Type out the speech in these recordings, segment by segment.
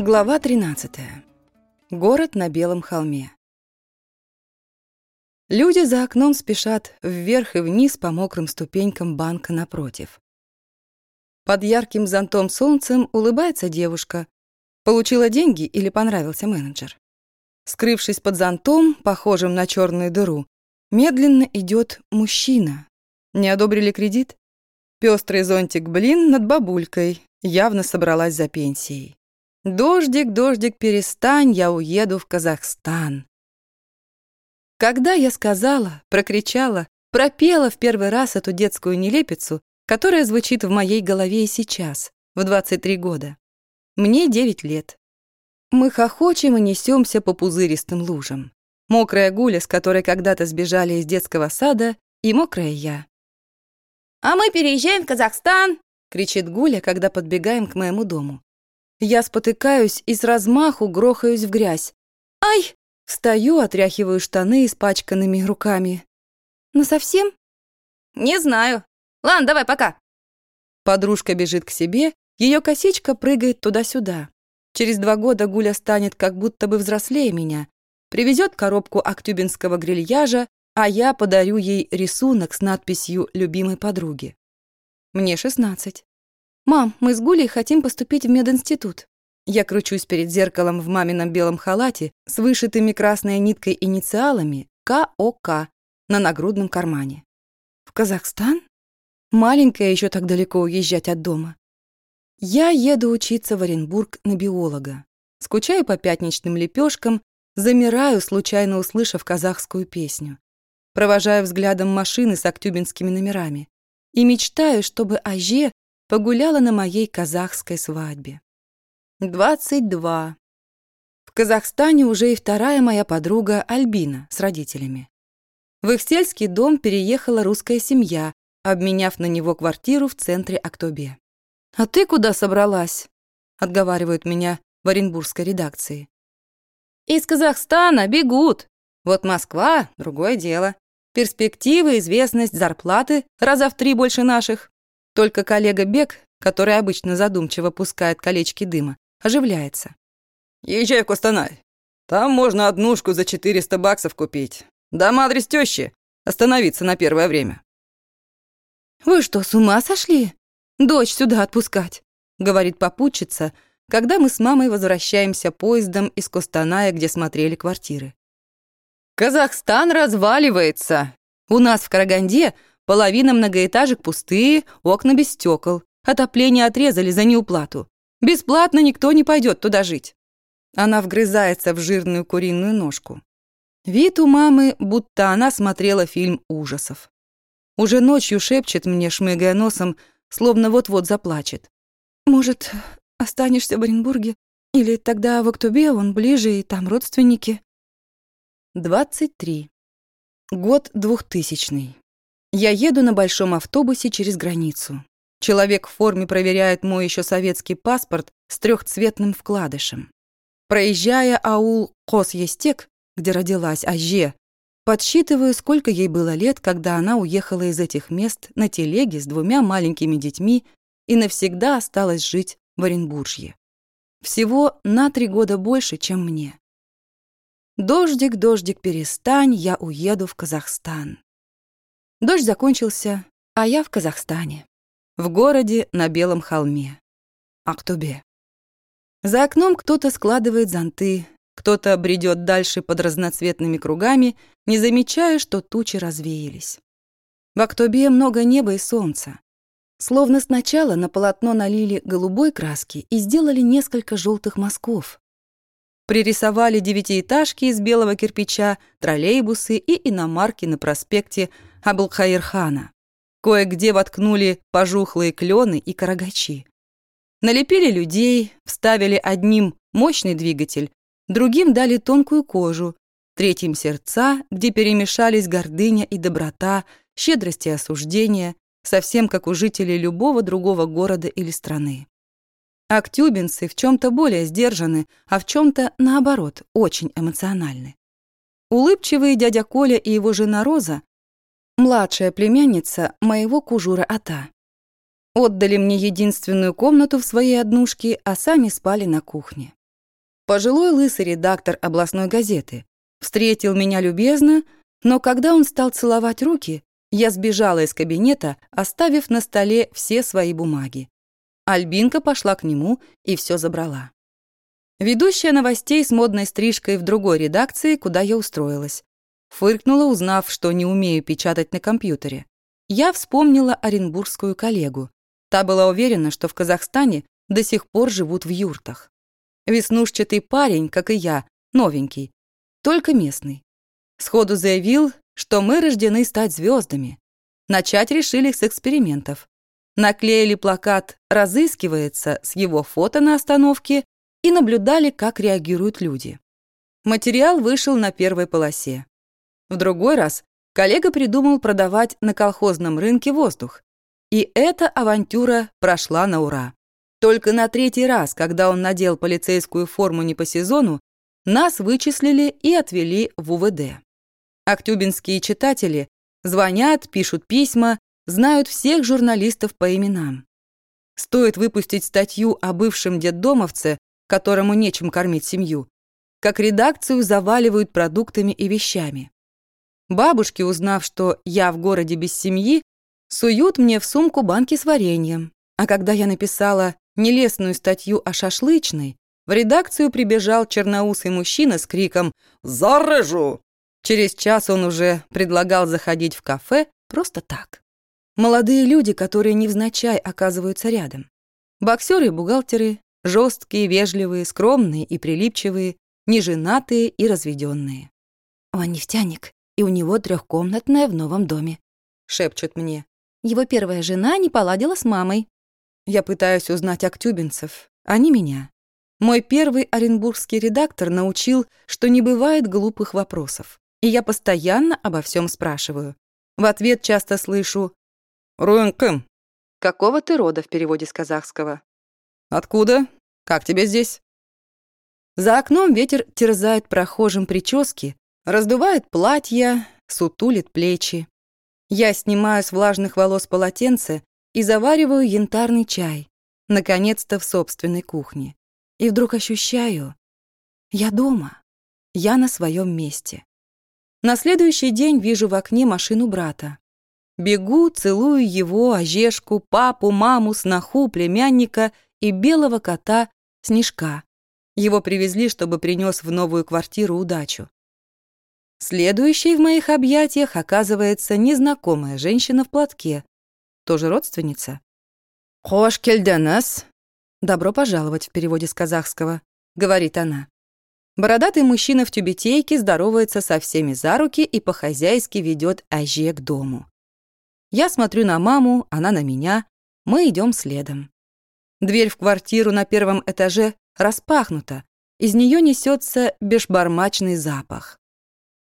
Глава 13. Город на белом холме. Люди за окном спешат вверх и вниз по мокрым ступенькам банка напротив. Под ярким зонтом солнцем улыбается девушка. Получила деньги или понравился менеджер. Скрывшись под зонтом, похожим на черную дыру, медленно идет мужчина. Не одобрили кредит? Пестрый зонтик блин над бабулькой, явно собралась за пенсией. «Дождик, дождик, перестань, я уеду в Казахстан». Когда я сказала, прокричала, пропела в первый раз эту детскую нелепицу, которая звучит в моей голове и сейчас, в 23 года. Мне 9 лет. Мы хохочем и несемся по пузыристым лужам. Мокрая Гуля, с которой когда-то сбежали из детского сада, и мокрая я. «А мы переезжаем в Казахстан!» — кричит Гуля, когда подбегаем к моему дому. Я спотыкаюсь и с размаху грохаюсь в грязь. «Ай!» Встаю, отряхиваю штаны испачканными руками. «Ну совсем?» «Не знаю. Ладно, давай, пока». Подружка бежит к себе, ее косичка прыгает туда-сюда. Через два года Гуля станет как будто бы взрослее меня, привезет коробку актюбинского грильяжа, а я подарю ей рисунок с надписью «Любимой подруги». Мне шестнадцать. «Мам, мы с Гулей хотим поступить в мединститут». Я кручусь перед зеркалом в мамином белом халате с вышитыми красной ниткой инициалами КОК на нагрудном кармане. «В Казахстан? Маленькая еще так далеко уезжать от дома». Я еду учиться в Оренбург на биолога. Скучаю по пятничным лепешкам, замираю, случайно услышав казахскую песню. Провожаю взглядом машины с актюбинскими номерами и мечтаю, чтобы Аже погуляла на моей казахской свадьбе. 22. В Казахстане уже и вторая моя подруга Альбина с родителями. В их сельский дом переехала русская семья, обменяв на него квартиру в центре Актобе. «А ты куда собралась?» — отговаривают меня в оренбургской редакции. «Из Казахстана бегут. Вот Москва — другое дело. Перспективы, известность, зарплаты раза в три больше наших. Только коллега Бек, который обычно задумчиво пускает колечки дыма, оживляется. «Езжай в Костанай. Там можно однушку за 400 баксов купить. Дам адрес тещи. Остановиться на первое время». «Вы что, с ума сошли? Дочь сюда отпускать?» — говорит попутчица, когда мы с мамой возвращаемся поездом из Костаная, где смотрели квартиры. «Казахстан разваливается. У нас в Караганде Половина многоэтажек пустые, окна без стекол. Отопление отрезали за неуплату. Бесплатно никто не пойдет туда жить. Она вгрызается в жирную куриную ножку. Вид у мамы, будто она смотрела фильм ужасов. Уже ночью шепчет мне, шмыгая носом, словно вот-вот заплачет. «Может, останешься в Оренбурге? Или тогда в Октябре он ближе, и там родственники?» 23. Год двухтысячный. Я еду на большом автобусе через границу. Человек в форме проверяет мой еще советский паспорт с трехцветным вкладышем. Проезжая аул Кос-Естек, где родилась Аже, подсчитываю, сколько ей было лет, когда она уехала из этих мест на телеге с двумя маленькими детьми и навсегда осталась жить в Оренбуржье. Всего на три года больше, чем мне. Дождик, дождик, перестань, я уеду в Казахстан. Дождь закончился, а я в Казахстане. В городе на Белом холме. Актобе. За окном кто-то складывает зонты, кто-то бредет дальше под разноцветными кругами, не замечая, что тучи развеялись. В Актобе много неба и солнца. Словно сначала на полотно налили голубой краски и сделали несколько желтых мазков. Пририсовали девятиэтажки из белого кирпича, троллейбусы и иномарки на проспекте Абулхаирхана. Кое-где воткнули пожухлые клены и карагачи. Налепили людей, вставили одним мощный двигатель, другим дали тонкую кожу, третьим сердца, где перемешались гордыня и доброта, щедрость и осуждение, совсем как у жителей любого другого города или страны. Актюбинцы в чем-то более сдержаны, а в чем-то, наоборот, очень эмоциональны. Улыбчивые дядя Коля и его жена Роза младшая племянница моего кужура Ата. Отдали мне единственную комнату в своей однушке, а сами спали на кухне. Пожилой лысый редактор областной газеты. Встретил меня любезно, но когда он стал целовать руки, я сбежала из кабинета, оставив на столе все свои бумаги. Альбинка пошла к нему и все забрала. Ведущая новостей с модной стрижкой в другой редакции, куда я устроилась. Фыркнула, узнав, что не умею печатать на компьютере. Я вспомнила оренбургскую коллегу. Та была уверена, что в Казахстане до сих пор живут в юртах. Веснушчатый парень, как и я, новенький, только местный. Сходу заявил, что мы рождены стать звездами. Начать решили с экспериментов. Наклеили плакат «Разыскивается» с его фото на остановке и наблюдали, как реагируют люди. Материал вышел на первой полосе. В другой раз коллега придумал продавать на колхозном рынке воздух. И эта авантюра прошла на ура. Только на третий раз, когда он надел полицейскую форму не по сезону, нас вычислили и отвели в УВД. Актюбинские читатели звонят, пишут письма, знают всех журналистов по именам. Стоит выпустить статью о бывшем детдомовце, которому нечем кормить семью, как редакцию заваливают продуктами и вещами. Бабушки, узнав, что я в городе без семьи, суют мне в сумку банки с вареньем. А когда я написала нелестную статью о шашлычной, в редакцию прибежал черноусый мужчина с криком «Зарежу!». Через час он уже предлагал заходить в кафе просто так. Молодые люди, которые невзначай оказываются рядом. Боксеры и бухгалтеры, жесткие, вежливые, скромные и прилипчивые, неженатые и разведенные. «Он нефтяник, и у него трехкомнатная в новом доме», — шепчут мне. Его первая жена не поладила с мамой. Я пытаюсь узнать актюбинцев, они меня. Мой первый оренбургский редактор научил, что не бывает глупых вопросов. И я постоянно обо всем спрашиваю. В ответ часто слышу «Руэнкэм». «Какого ты рода» в переводе с казахского? «Откуда? Как тебе здесь?» За окном ветер терзает прохожим прически, раздувает платья, сутулит плечи. Я снимаю с влажных волос полотенце и завариваю янтарный чай, наконец-то в собственной кухне. И вдруг ощущаю, я дома, я на своем месте. На следующий день вижу в окне машину брата. Бегу, целую его, Ожешку, папу, маму, сноху, племянника и белого кота Снежка. Его привезли, чтобы принес в новую квартиру удачу. Следующей в моих объятиях оказывается незнакомая женщина в платке, тоже родственница. «Хош кельденес!» «Добро пожаловать» в переводе с казахского, говорит она. Бородатый мужчина в тюбетейке здоровается со всеми за руки и по-хозяйски ведет Аже к дому. Я смотрю на маму, она на меня, мы идем следом. Дверь в квартиру на первом этаже распахнута, из нее несется бешбармачный запах.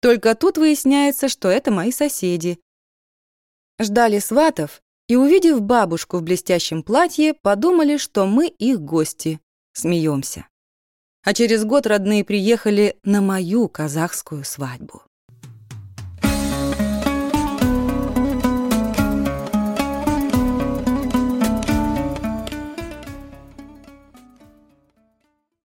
Только тут выясняется, что это мои соседи. Ждали сватов и, увидев бабушку в блестящем платье, подумали, что мы их гости. Смеемся. А через год родные приехали на мою казахскую свадьбу.